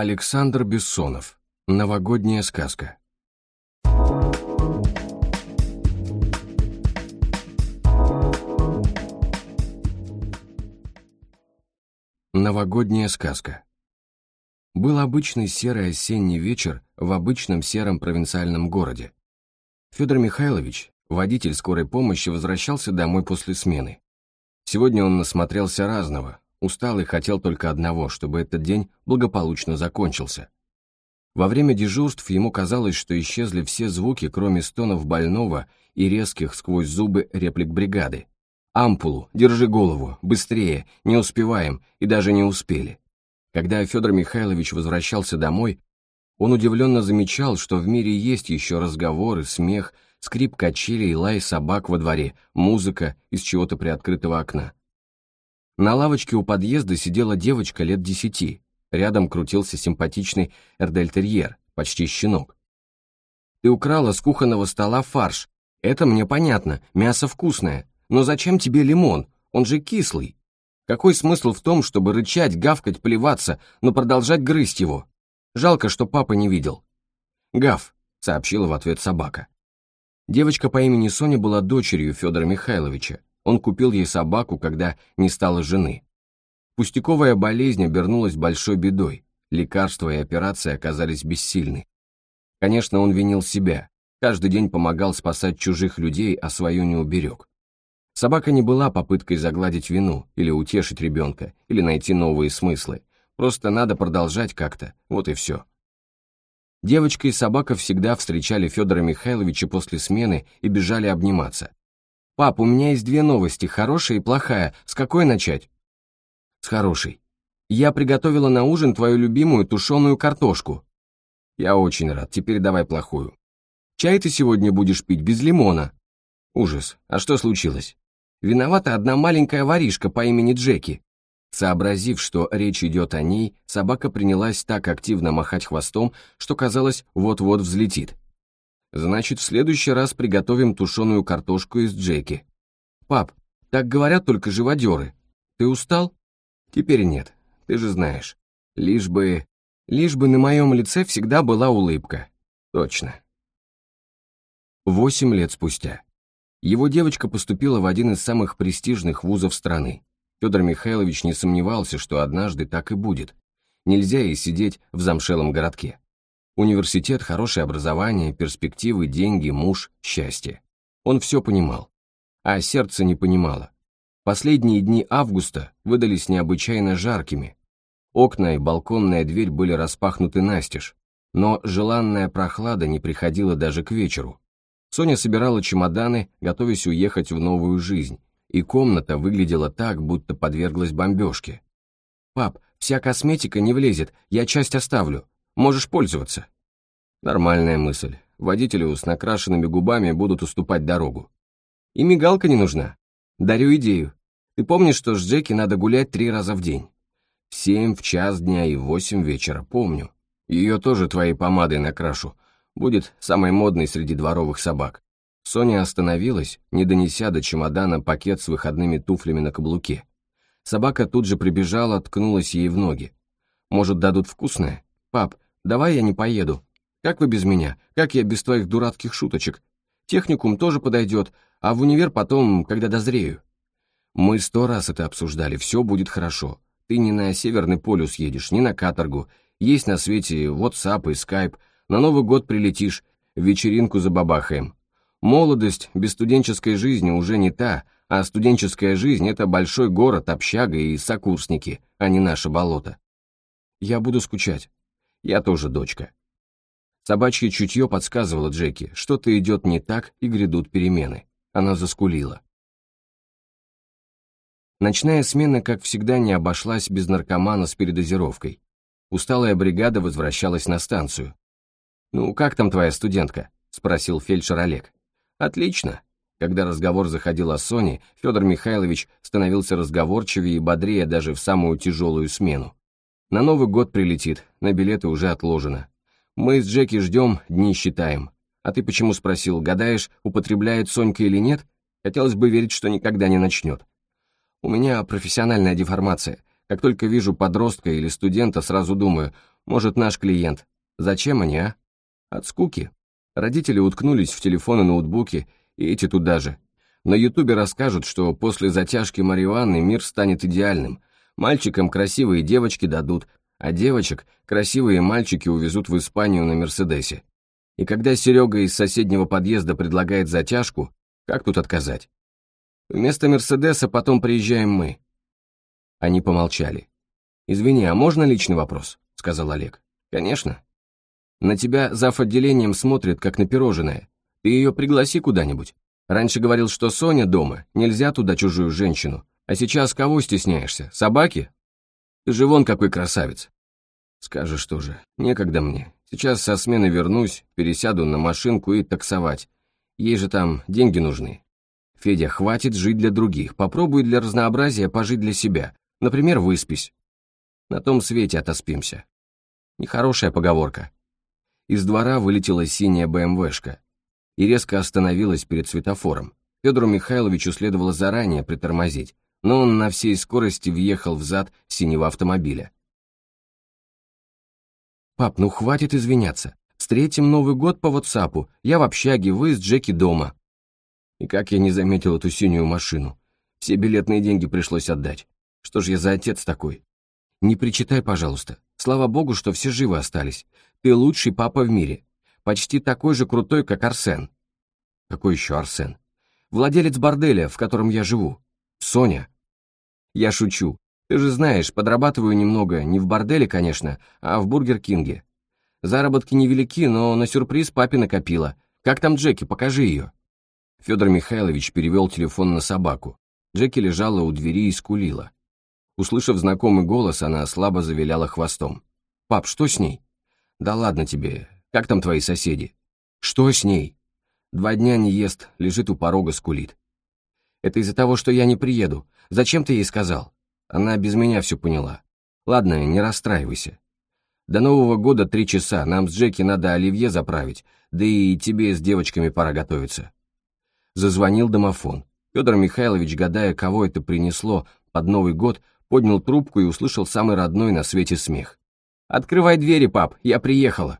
Александр Бессонов. Новогодняя сказка. Новогодняя сказка. Был обычный серый осенний вечер в обычном сером провинциальном городе. Федор Михайлович, водитель скорой помощи, возвращался домой после смены. Сегодня он насмотрелся разного, устал и хотел только одного, чтобы этот день благополучно закончился. Во время дежурств ему казалось, что исчезли все звуки, кроме стонов больного и резких сквозь зубы реплик бригады. «Ампулу! Держи голову! Быстрее! Не успеваем!» И даже не успели. Когда Федор Михайлович возвращался домой, он удивленно замечал, что в мире есть еще разговоры, смех, скрип качелей, лай собак во дворе, музыка из чего-то приоткрытого окна. На лавочке у подъезда сидела девочка лет десяти, рядом крутился симпатичный эрдельтерьер, почти щенок. «Ты украла с кухонного стола фарш. Это мне понятно, мясо вкусное. Но зачем тебе лимон? Он же кислый. Какой смысл в том, чтобы рычать, гавкать, плеваться, но продолжать грызть его? Жалко, что папа не видел. «Гав», — сообщила в ответ собака. Девочка по имени Соня была дочерью Федора Михайловича. Он купил ей собаку, когда не стало жены. Пустяковая болезнь обернулась большой бедой. Лекарства и операции оказались бессильны. Конечно, он винил себя. Каждый день помогал спасать чужих людей, а свою не уберег. Собака не была попыткой загладить вину, или утешить ребенка, или найти новые смыслы. Просто надо продолжать как-то, вот и все. Девочка и собака всегда встречали Федора Михайловича после смены и бежали обниматься. «Пап, у меня есть две новости, хорошая и плохая. С какой начать?» «С хорошей. Я приготовила на ужин твою любимую тушеную картошку». «Я очень рад, теперь давай плохую». «Чай ты сегодня будешь пить без лимона». «Ужас, а что случилось?» Виновата одна маленькая воришка по имени Джеки. Сообразив, что речь идет о ней, собака принялась так активно махать хвостом, что казалось, вот-вот взлетит. Значит, в следующий раз приготовим тушеную картошку из Джеки. Пап, так говорят только живодеры. Ты устал? Теперь нет, ты же знаешь. Лишь бы... Лишь бы на моем лице всегда была улыбка. Точно. Восемь лет спустя. Его девочка поступила в один из самых престижных вузов страны. Федор Михайлович не сомневался, что однажды так и будет. Нельзя и сидеть в замшелом городке. Университет, хорошее образование, перспективы, деньги, муж, счастье. Он все понимал. А сердце не понимало. Последние дни августа выдались необычайно жаркими. Окна и балконная дверь были распахнуты настежь, но желанная прохлада не приходила даже к вечеру. Соня собирала чемоданы, готовясь уехать в новую жизнь, и комната выглядела так, будто подверглась бомбежке. «Пап, вся косметика не влезет, я часть оставлю. Можешь пользоваться». Нормальная мысль. Водителю с накрашенными губами будут уступать дорогу. И мигалка не нужна. Дарю идею. Ты помнишь, что с Джеки надо гулять три раза в день? В семь, в час дня и в восемь вечера, помню. Ее тоже твоей помадой накрашу, Будет самой модной среди дворовых собак. Соня остановилась, не донеся до чемодана пакет с выходными туфлями на каблуке. Собака тут же прибежала, ткнулась ей в ноги. «Может, дадут вкусное? Пап, давай я не поеду. Как вы без меня? Как я без твоих дурацких шуточек? Техникум тоже подойдет, а в универ потом, когда дозрею». Мы сто раз это обсуждали, все будет хорошо. Ты не на Северный полюс едешь, не на каторгу. Есть на свете WhatsApp и Skype, на Новый год прилетишь, вечеринку забабахаем. Молодость без студенческой жизни уже не та, а студенческая жизнь — это большой город, общага и сокурсники, а не наше болото. Я буду скучать. Я тоже дочка. Собачье чутье подсказывало Джеки, что-то идет не так и грядут перемены. Она заскулила. Ночная смена, как всегда, не обошлась без наркомана с передозировкой. Усталая бригада возвращалась на станцию. «Ну, как там твоя студентка?» — спросил фельдшер Олег. «Отлично». Когда разговор заходил о Соне, Федор Михайлович становился разговорчивее и бодрее даже в самую тяжелую смену. На Новый год прилетит, на билеты уже отложено. Мы с Джеки ждем, дни считаем. А ты почему спросил, гадаешь, употребляет Сонька или нет? Хотелось бы верить, что никогда не начнет. У меня профессиональная деформация. Как только вижу подростка или студента, сразу думаю, Может, наш клиент. Зачем они, а? От скуки. Родители уткнулись в телефоны, ноутбуки, и эти туда же. На ютубе расскажут, что после затяжки марихуаны мир станет идеальным. Мальчикам красивые девочки дадут, а девочек красивые мальчики увезут в Испанию на Мерседесе. И когда Серега из соседнего подъезда предлагает затяжку, как тут отказать? Вместо Мерседеса потом приезжаем мы. Они помолчали. «Извини, а можно личный вопрос?» — сказал Олег. «Конечно. На тебя зав. отделением смотрит, как на пирожное. Ты ее пригласи куда-нибудь. Раньше говорил, что Соня дома, нельзя туда чужую женщину. А сейчас кого стесняешься? Собаки? Ты же вон какой красавец. Скажешь тоже, некогда мне. Сейчас со смены вернусь, пересяду на машинку и таксовать. Ей же там деньги нужны. Федя, хватит жить для других, попробуй для разнообразия пожить для себя. Например, выспись. На том свете отоспимся. Нехорошая поговорка. Из двора вылетела синяя БМВшка и резко остановилась перед светофором. Федору Михайловичу следовало заранее притормозить, но он на всей скорости въехал в зад синего автомобиля. «Пап, ну хватит извиняться. Встретим Новый год по ватсапу. Я в общаге, вы с Джеки дома». И как я не заметил эту синюю машину. Все билетные деньги пришлось отдать. Что ж я за отец такой? Не причитай, пожалуйста. Слава богу, что все живы остались. Ты лучший папа в мире. Почти такой же крутой, как Арсен. Какой еще Арсен? Владелец борделя, в котором я живу. Соня. Я шучу. Ты же знаешь, подрабатываю немного, не в борделе, конечно, а в Бургер Кинге. Заработки невелики, но на сюрприз папе накопила. Как там Джеки, покажи ее. Федор Михайлович перевел телефон на собаку. Джеки лежала у двери и скулила. Услышав знакомый голос, она слабо завиляла хвостом. «Пап, что с ней?» «Да ладно тебе. Как там твои соседи?» «Что с ней?» «Два дня не ест, лежит у порога, скулит». «Это из-за того, что я не приеду. Зачем ты ей сказал?» Она без меня все поняла. Ладно, не расстраивайся. До Нового года три часа, нам с Джеки надо оливье заправить, да и тебе с девочками пора готовиться. Зазвонил домофон. Федор Михайлович, гадая, кого это принесло под Новый год, поднял трубку и услышал самый родной на свете смех. «Открывай двери, пап, я приехала!»